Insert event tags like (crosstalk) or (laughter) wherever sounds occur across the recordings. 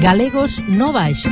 Galegos no Baixo.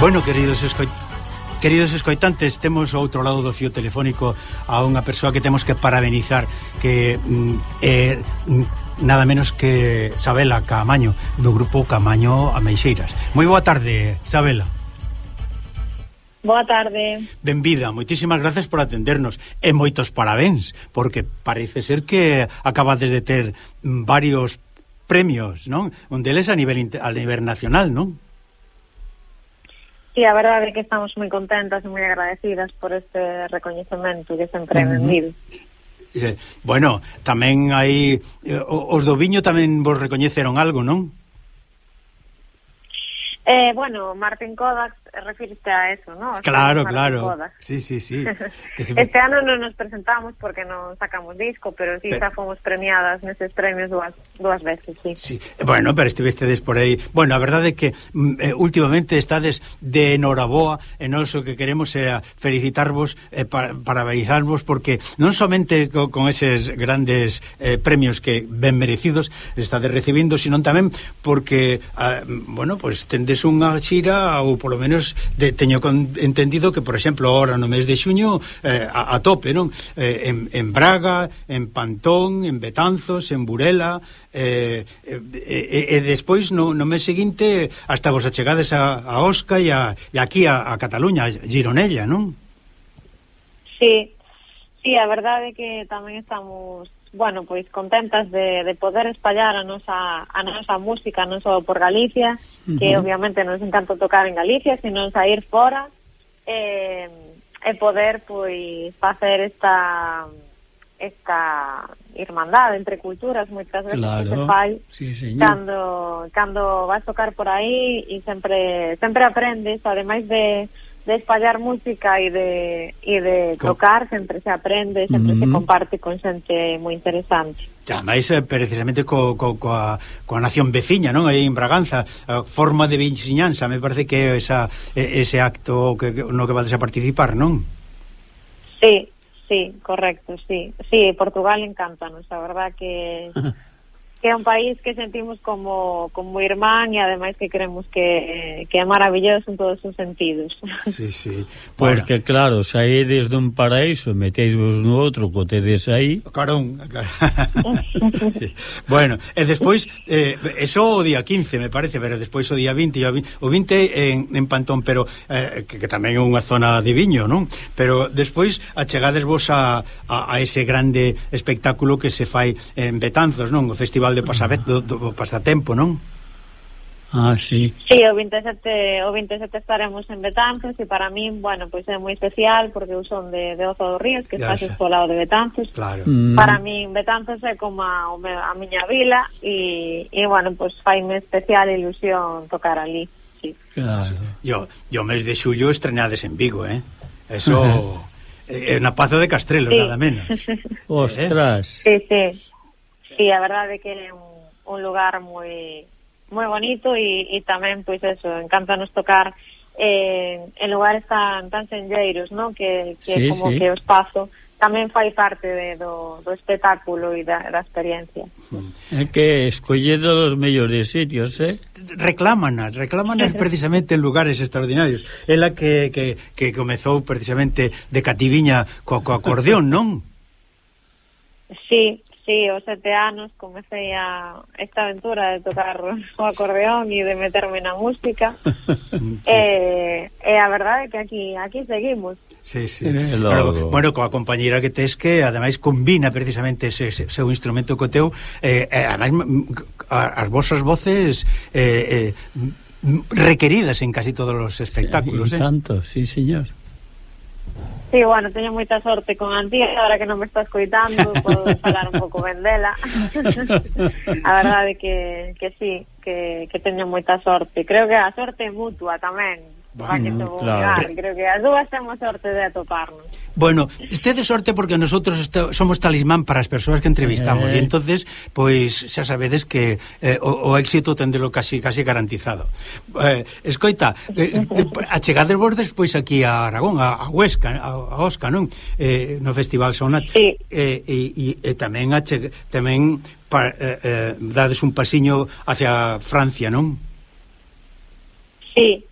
Bueno, queridos escoitantes, Queridos escoitantes, temos outro lado do fío telefónico a unha persoa que temos que parabenizar que mm, eh, nada menos que Sabela Camaño do grupo Camaño Ameixeiras. Moi boa tarde, Sabela. Boa tarde. Benvida, moitísimas gracias por atendernos e moitos parabéns, porque parece ser que acabades de ter varios premios, non? Un deles a nivel a nivel nacional, non? Sí, a verdade é que estamos moi contentas e moi agradecidas por este recoñecemento que sempre uh -huh. vendido. Bueno, tamén hai eh, os do viño tamén vos recoñeceron algo, non? Eh, bueno, Martin Kodak refiriste a eso, ¿no? Claro, claro. Kodak. Sí, sí, sí. (laughs) este ano non nos presentamos porque non sacamos disco, pero sí pero... xa fomos premiadas neses premios dúas, dúas veces, sí. sí. Bueno, pero estivestedes por aí. Bueno, a verdade é que mm, eh, últimamente estades de noraboa e non o que queremos é felicitarvos eh, para, porque non somente co, con eses grandes eh, premios que ben merecidos estades recibindo, sino tamén porque, eh, bueno, pues tendes tedes unha xira ou polo menos de, teño con, entendido que por exemplo ahora no mes de xuño eh, a, a tope, non? Eh, en, en Braga, en Pantón, en Betanzos, en Burela eh, e eh, eh, eh, despois no, no mes seguinte hasta vos achegades a, a Osca e, a, e aquí a, a Cataluña, a Gironella, non? Sí, sí, a verdade é que tamén estamos bueno, pois contentas de, de poder espallar a nosa, a nosa música non só por Galicia, uh -huh. que obviamente non encanta tocar en Galicia, sino sair fora e, e poder pois facer esta esta irmandade entre culturas moitas veces claro, que se fai sí, señor. cando cando vas tocar por aí e sempre sempre aprendes ademais de de espallar música e de, e de tocar sempre se aprende, sempre mm -hmm. se mm-hmm. comparte con xente moi interesante. Ya, máis eh, precisamente co, co, coa, coa nación veciña, non? Aí en Braganza, a forma de vixiñanza, me parece que é esa, ese acto que, no que vades a participar, non? Sí, sí, correcto, sí. Sí, Portugal encántanos, a verdad que... (laughs) que é un país que sentimos como, como irmán e ademais que creemos que, que é maravilloso en todos os sentidos. (laughs) Sí, sí. Porque bueno. claro, saídes dun paraíso, metéisvos no outro, cotedes aí... Carón. Car... (laughs) sí. Bueno, e despois, eh, eso o día 15, me parece, pero despois o día 20, o 20 en, en Pantón, pero eh, que, que tamén é unha zona de viño, non? Pero despois achegades vos a, a, a ese grande espectáculo que se fai en Betanzos, non? O Festival festival de pasabet, do, do pasatempo, non? Ah, sí. Sí, o 27, o 27 estaremos en Betanzos e para min, bueno, pois pues é moi especial porque eu son de, de Ozo dos Ríos, que está ao lado de Betanzos. Claro. Mm. Para min Betanzos é como a, a miña vila e, e bueno, pois pues, faime especial ilusión tocar ali. Sí. Claro. Yo, yo mes de xullo estrenades en Vigo, eh? Eso... (laughs) é na Pazo de Castrelo, sí. nada menos. Ostras. Sí, sí sí, a verdade que é un, un lugar moi moi bonito e, e tamén, pois eso, encántanos tocar eh, en lugares tan, tan senlleiros, non? Que, que sí, como sí. que o espazo tamén fai parte de, do, do espectáculo e da, da experiencia. Mm. É que escolledo dos mellores sitios, eh? Reclámanas, reclámanas (laughs) precisamente en lugares extraordinarios. Ela que, que, que comezou precisamente de cativiña co, co acordeón, non? Sí, Sí, aos sete anos comecei a esta aventura de tocar o acordeón e de meterme na música. e, e a verdade é que aquí aquí seguimos. Sí, sí. Claro, bueno, coa compañeira que tes que ademais combina precisamente ese, ese seu instrumento co teu eh, eh, ademais as vosas voces eh, eh, requeridas en casi todos os espectáculos, sí, eh? tanto, sí, señor. Sí, bueno, teño moita sorte con Antía, agora que non me está escoitando, podo falar (laughs) un pouco ben dela. (laughs) a verdade que, que sí, que, que teño moita sorte. Creo que a sorte é mutua tamén, Bueno, claro. creo que as dúas temos sorte de atoparnos. Bueno, este de sorte porque nosotros somos talismán para as persoas que entrevistamos eh. e entonces pois xa sabedes que eh, o, o éxito tendelo casi casi garantizado. Eh, escoita, eh, eh achegades vos despois aquí a Aragón, a, a Huesca, a, a Osca, non? Eh, no Festival Sonat. Sí. Eh, e, e, e tamén ache, tamén pa, eh, eh, dades un pasiño hacia Francia, non? Sí.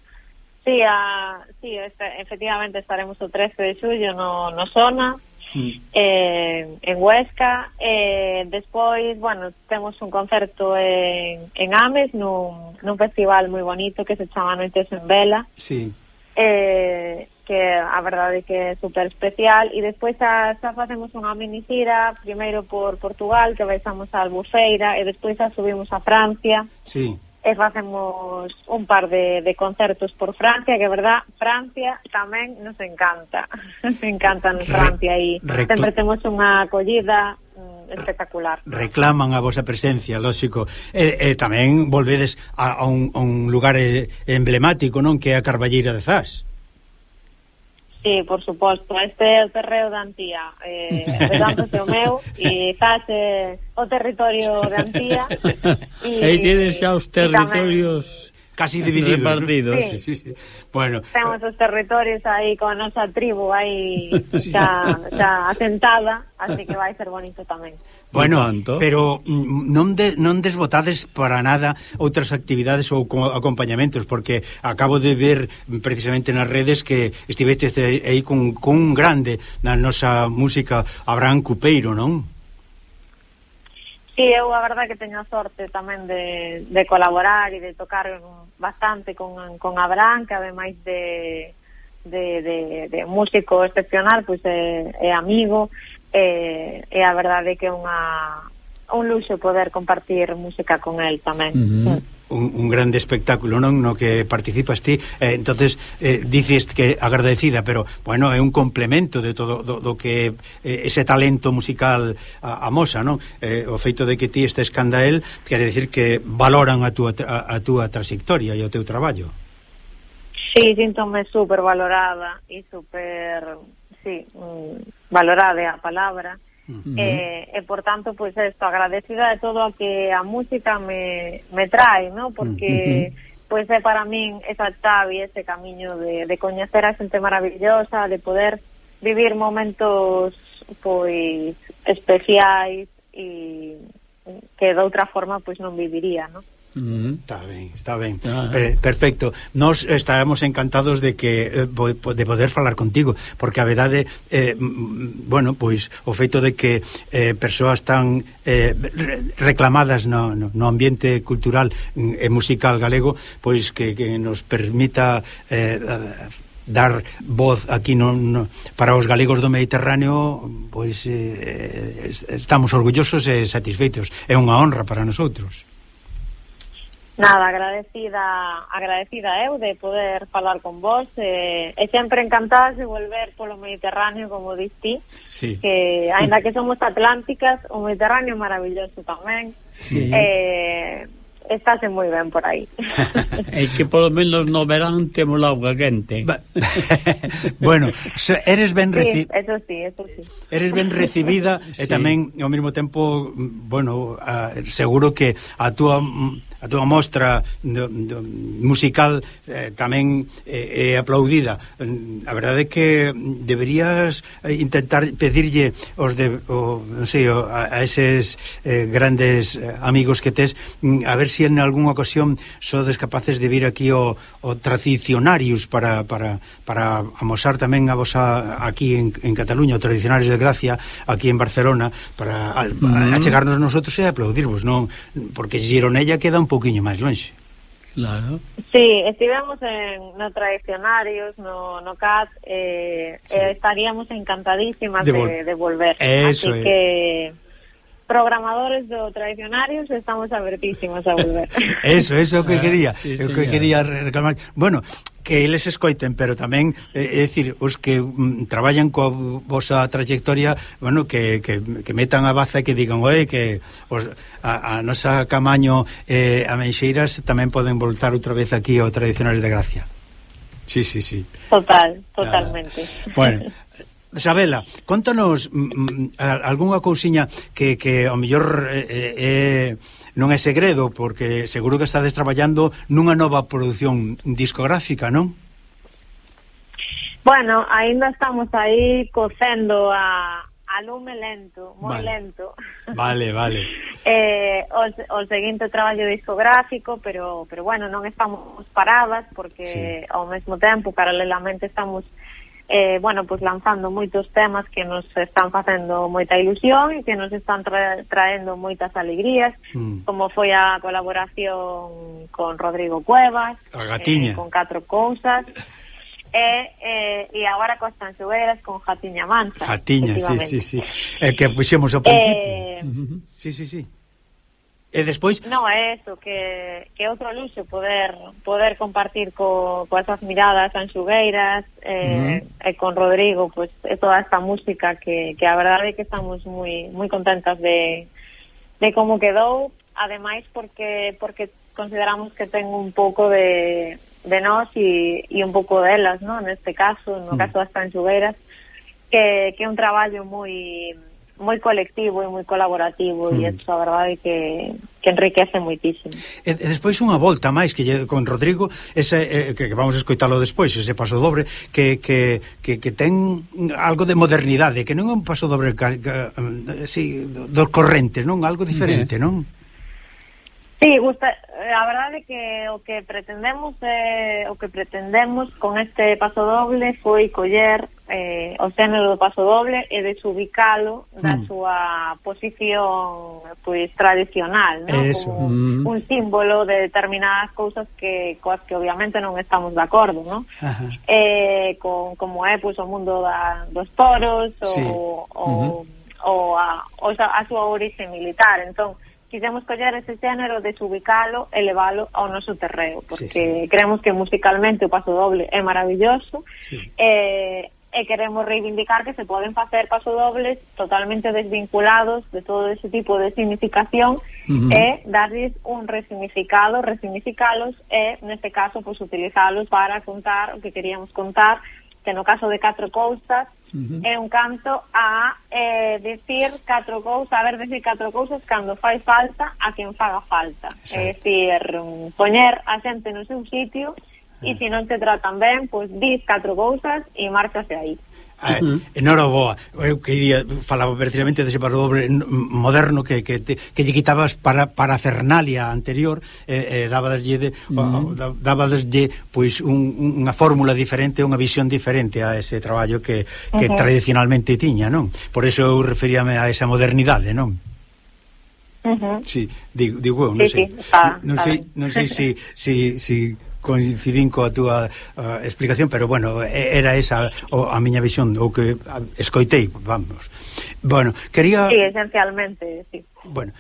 Sí, a, sí este, efectivamente estaremos o 13 de xullo no, no Sona, mm. eh, en Huesca. Eh, despois, bueno, temos un concerto en, en Ames, nun, nun festival moi bonito que se chama Noites en Vela. Sí. Eh, que a verdade é que é super especial e despois xa, xa facemos unha minicira primeiro por Portugal que baixamos a Albufeira e despois xa subimos a Francia sí e facemos un par de, de concertos por Francia, que é verdad, Francia tamén nos encanta. (laughs) nos encanta en Francia e sempre temos unha acollida mm, espectacular. Reclaman a vosa presencia, lógico. E, e tamén volvedes a, a, un, a un lugar eh, emblemático, non? Que é a Carballeira de Zas. Sí, por suposto, este é o terreo de Antía. Eh, Redándose o meu E estás eh, o territorio de Antía. (laughs) E, Aí tedes xa os territorios casi (laughs) divididos. Repartidos. Sí. Sí, sí. Bueno, temos eh, os territorios aí con a nosa tribu aí xa, xa asentada, así que vai ser bonito tamén. Bueno, tanto. pero mm, non, de, non desbotades para nada outras actividades ou acompañamentos, porque acabo de ver precisamente nas redes que estivete aí con, con un grande na nosa música, Abraham Cupeiro, non? Sí, eu a verdad que teño a sorte tamén de, de colaborar e de tocar bastante con, con Abraham, que ademais de, de, de, de músico excepcional, pois é, é amigo, e, e a verdade que é unha, un luxo poder compartir música con el tamén. Uh -huh. sí un, un grande espectáculo non? No que participas ti. Eh, entonces eh, dices que agradecida pero bueno é un complemento de todo do, do que eh, ese talento musical a, amosa non? Eh, o feito de que ti estes candael quere decir que valoran a túa, a, a túa trayectoria e o teu traballo. Sí, sinto-me super valorada e super, sí, mm, valorada a palabra. Uh -huh. eh, e por tanto, pois pues, esto, agradecida de todo a que a música me, me trae, ¿no? porque uh -huh. pois é para min esa chave, ese camiño de, de coñecer a xente maravillosa, de poder vivir momentos pois especiais e que de outra forma pois non viviría, non? Mm. Está ben, está ben. Ah, per, perfecto. Nos estaremos encantados de que eh, de poder falar contigo, porque a verdade eh, bueno, pois o feito de que eh, persoas tan eh, reclamadas no, no ambiente cultural mm, e musical galego, pois que, que nos permita eh, dar voz aquí no, no, para os galegos do Mediterráneo pois eh, estamos orgullosos e satisfeitos é unha honra para nosotros Nada, agradecida, agradecida eu de poder falar con vos eh, e sempre encantada de volver polo Mediterráneo, como diste. sí. que aínda que somos atlánticas, o Mediterráneo é maravilloso tamén. Sí. Eh, estáse moi ben por aí. (laughs) é que polo menos no verán temos auga quente. (laughs) bueno, eres ben recibida. Sí, eso sí, eso sí. Eres ben recibida sí. (laughs) e tamén ao mesmo tempo, bueno, seguro que a túa a túa mostra do, do, musical eh, tamén eh, é eh, aplaudida mm, a verdade é que deberías eh, intentar pedirlle os de, o, non sei, o, a, a eses eh, grandes eh, amigos que tes mm, a ver se si en algunha ocasión sodes capaces de vir aquí o, o tradicionarius para, para, para amosar tamén a vosa aquí en, en Cataluña o tradicionarius de Gracia aquí en Barcelona para a, a, mm-hmm. achegarnos nosotros e aplaudirvos non? Porque Gironella queda un un pouquiño máis lonxe. Claro. Sí, estivemos en no tradicionarios, no, no CAT, eh, sí. eh, estaríamos encantadísimas de, vol de, de volver. Eso Así es. que programadores do tradicionarios estamos abertísimos a volver. (laughs) eso, eso que ah, quería, sí, o que quería reclamar. Bueno, que eles escoiten, pero tamén, é, é dicir, os que mm, traballan coa vosa trayectoria, bueno, que, que, que metan a baza e que digan, oi, que os, a, a nosa Camaño eh, a Menxeiras tamén poden voltar outra vez aquí ao Tradicionales de Gracia. Sí, sí, sí. Total, totalmente. Nada. Bueno, (laughs) Isabela, contanos mm, mm algunha cousiña que, que ao mellor eh, eh, eh, non é segredo, porque seguro que estades traballando nunha nova produción discográfica, non? Bueno, aínda estamos aí cocendo a, a lume lento, moi vale. lento. Vale, vale. (laughs) eh, o, o seguinte traballo discográfico, pero pero bueno, non estamos paradas, porque sí. ao mesmo tempo, paralelamente, estamos eh, bueno, pues lanzando moitos temas que nos están facendo moita ilusión e que nos están tra traendo moitas alegrías, mm. como foi a colaboración con Rodrigo Cuevas, a Gatiña. Eh, con catro cousas, e, eh, e agora coas tanxueras con Jatiña Mancha. Jatiña, sí, sí, sí. É que puxemos ao principio. Eh, sí, sí, sí. E despois No, é eso, que, que outro luxo poder poder compartir co, co esas miradas anxugueiras eh, uh -huh. e con Rodrigo pues, e toda esta música que, que a verdade é que estamos moi moi contentas de, de como quedou ademais porque porque consideramos que ten un pouco de, de nós e, e un pouco delas, ¿no? neste caso, no uh -huh. caso das anxugueiras que, que é un traballo moi moi colectivo e moi colaborativo mm. e iso a verdade que, que enriquece moitísimo. E, e despois unha volta máis que lle, con Rodrigo, ese eh, que, que vamos a escoitalo despois, ese paso dobre que, que, que, que ten algo de modernidade, que non é un paso dobre ca, ca, eh, dos correntes, non? Algo diferente, mm. non? Sí, gusta, eh, a verdade que o que pretendemos eh, o que pretendemos con este paso doble foi coller eh, o xénero do paso doble e desubicalo da mm. súa posición pois tradicional, ¿no? Eso. como mm. un símbolo de determinadas cousas que coas que obviamente non estamos de acordo, ¿no? Eh, con como é pois o mundo da, dos toros sí. o o, uh -huh. o a, o a, a súa orixe militar, entón quisemos coller ese género, desubicalo e levalo ao noso terreo, porque sí, sí. creemos que musicalmente o paso doble é maravilloso, sí. eh, e queremos reivindicar que se poden facer pasodobles totalmente desvinculados de todo ese tipo de significación uh -huh. e darles un resignificado, resignificalos e, neste caso, pues utilizalos para contar o que queríamos contar que no caso de catro cousas uh -huh. é un canto a eh, decir catro cousas, a ver decir catro cousas cando fai falta a quen faga falta. Exacto. É dicir, poñer a xente no seu sitio e eh. se non te tratan ben, pois dis catro cousas e márchase aí. Ah, eh, -huh. Eu quería falaba precisamente dese valor doble moderno que, que, te, que lle quitabas para para a Fernalia anterior eh, eh, dábadeslle de, uh -huh. pois un, unha fórmula diferente, unha visión diferente a ese traballo que, que uh -huh. tradicionalmente tiña, non? Por eso eu referíame a esa modernidade, non? Uh -huh. Sí, digo, digo eu, non sí, sei. Sí, non, sei, non sei se si, si, si coincidín coa túa uh, explicación, pero bueno, era esa o, a miña visión, o que escoitei, vamos. Bueno, quería... Sí, esencialmente, sí. Bueno,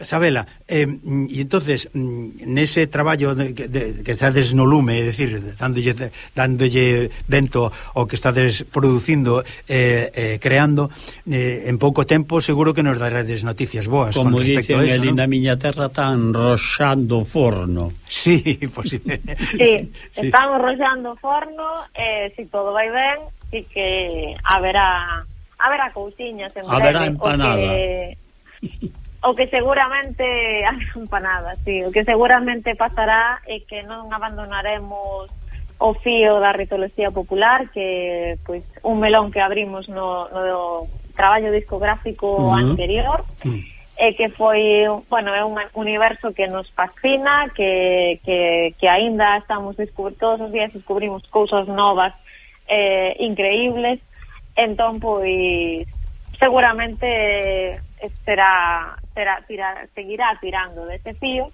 Sabela, eh, mm, e entonces mm, nese traballo de, de, que estades no lume, é dicir, dándolle dándolle vento ao que estades producindo eh, eh, creando, eh, en pouco tempo seguro que nos darades noticias boas Como con respecto dicen, a eso, ali ¿no? na miña terra tan roxando forno. Sí, (laughs) posible. sí, sí, estamos roxando forno, eh, se si todo vai ben, si que haberá haberá cousiñas en breve. Haberá empanada. O que... (laughs) O que seguramente (laughs) as campanadas, sí, o que seguramente pasará é que non abandonaremos o fío da ritoloxía popular que pois un melón que abrimos no, no traballo discográfico uh -huh. anterior uh -huh. e que foi, bueno, é un universo que nos fascina, que, que, que aínda estamos descubrir, todos os días descubrimos cousas novas eh, increíbles, entón pois seguramente será, será tira, seguirá tirando dese fío,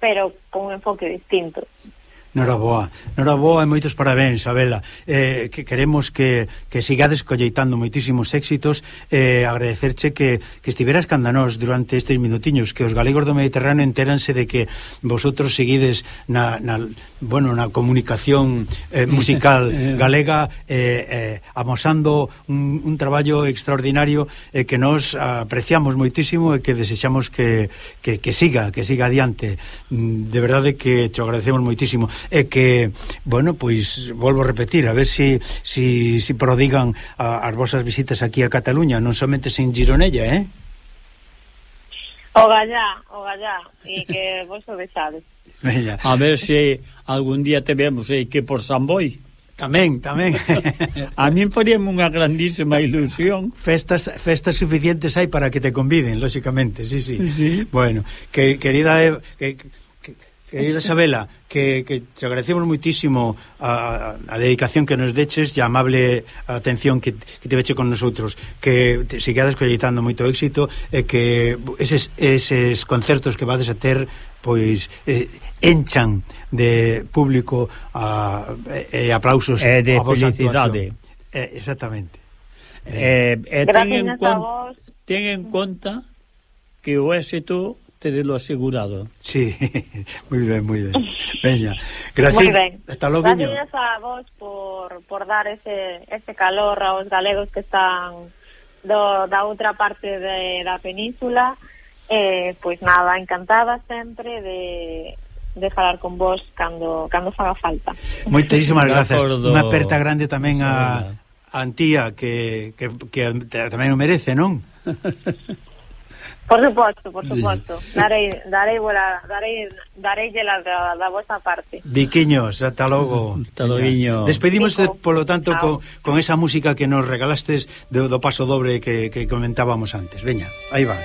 pero con un enfoque distinto. Noraboa. Noraboa e moitos parabéns, Abela. Eh, que queremos que, que sigades colleitando moitísimos éxitos e eh, agradecerche que, que estiveras canda nós durante estes minutiños, que os galegos do Mediterráneo enteranse de que vosotros seguides na, na, bueno, na comunicación eh, (laughs) musical eh. galega eh, eh, amosando un, un traballo extraordinario eh, que nós apreciamos moitísimo e que desexamos que, que, que siga, que siga adiante. Mm, de verdade que te agradecemos moitísimo e que, bueno, pois volvo a repetir, a ver se si, si, si prodigan a, as vosas visitas aquí a Cataluña, non somente sen Gironella, eh? O gallá, o gallá, e que (laughs) vos o deixades. A ver se algún día te vemos aí eh, que por San Boi. Tamén, tamén. (laughs) a min faríame unha grandísima ilusión. Festas festas suficientes hai para que te conviden, lóxicamente, sí, sí. sí. Bueno, que, querida... Eh, que, Querida Isabela, que, que te agradecemos moitísimo a, a dedicación que nos deches e a amable atención que, que te veche con nosotros que te sigades colleitando moito éxito e que eses, eses concertos que vades a ter pois eh, enchan de público a, e aplausos e de a felicidade. actuación. eh, exactamente. Eh, eh, eh, ten, en con, ten en conta que o éxito terelo asegurado. Sí, (laughs) moi ben, moi ben. Veña, gracias. Moi ben. Hasta logo, Gracias a vos por, por dar ese, ese calor aos galegos que están do, da outra parte de, da península. Eh, pois nada, encantada sempre de, de falar con vos cando, cando faga falta. Moitísimas gracias. Unha aperta grande tamén a, a Antía, que, que, que tamén o merece, non? (laughs) Por suposto, por suposto. Darei, darei, bola, darei, darei la da, da vosa parte. Diquiños, ata logo. (laughs) Ata logo. Despedimos, Dico. Eh, polo tanto, Chao. con, con esa música que nos regalastes do, do paso dobre que, que comentábamos antes. Veña, aí va.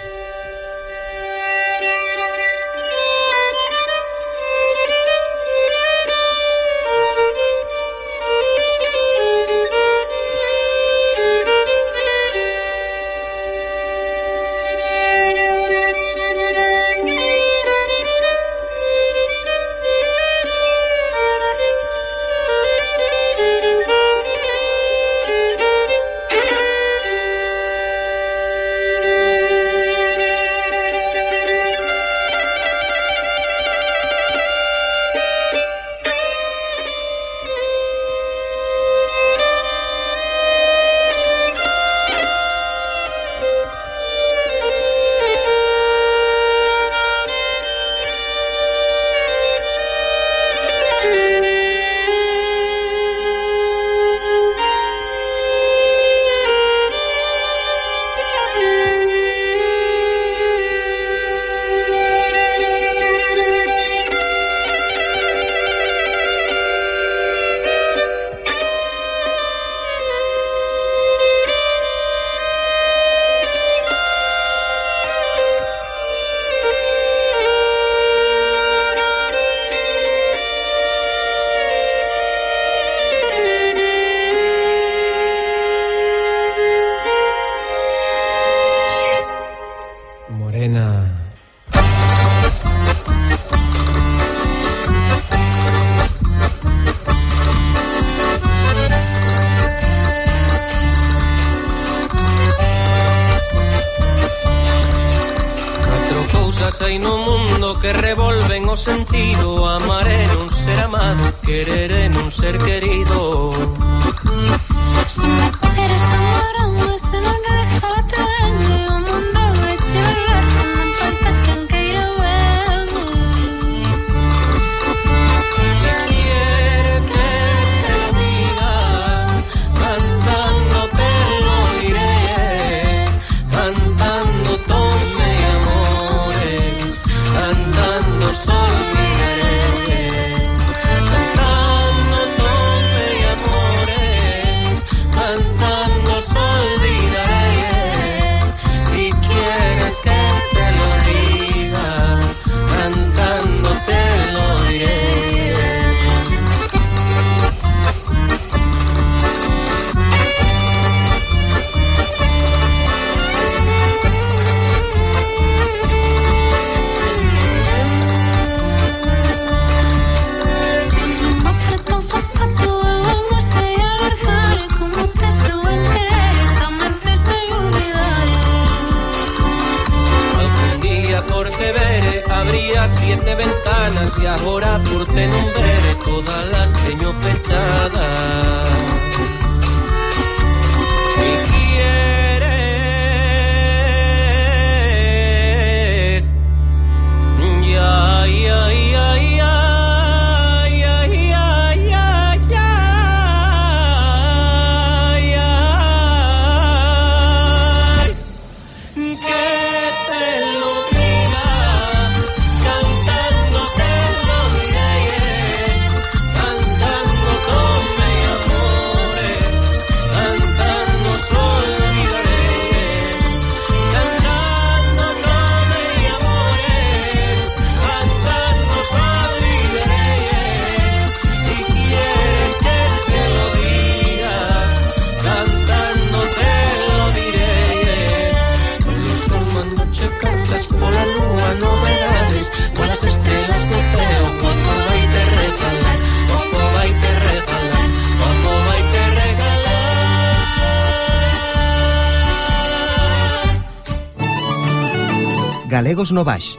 Morena. hai no mundo que revolven o sentido Amar é non ser amado, querer é non ser querido Se me pares amor ganas e agora por te non ver todas las teño pechadas. Egos no baix.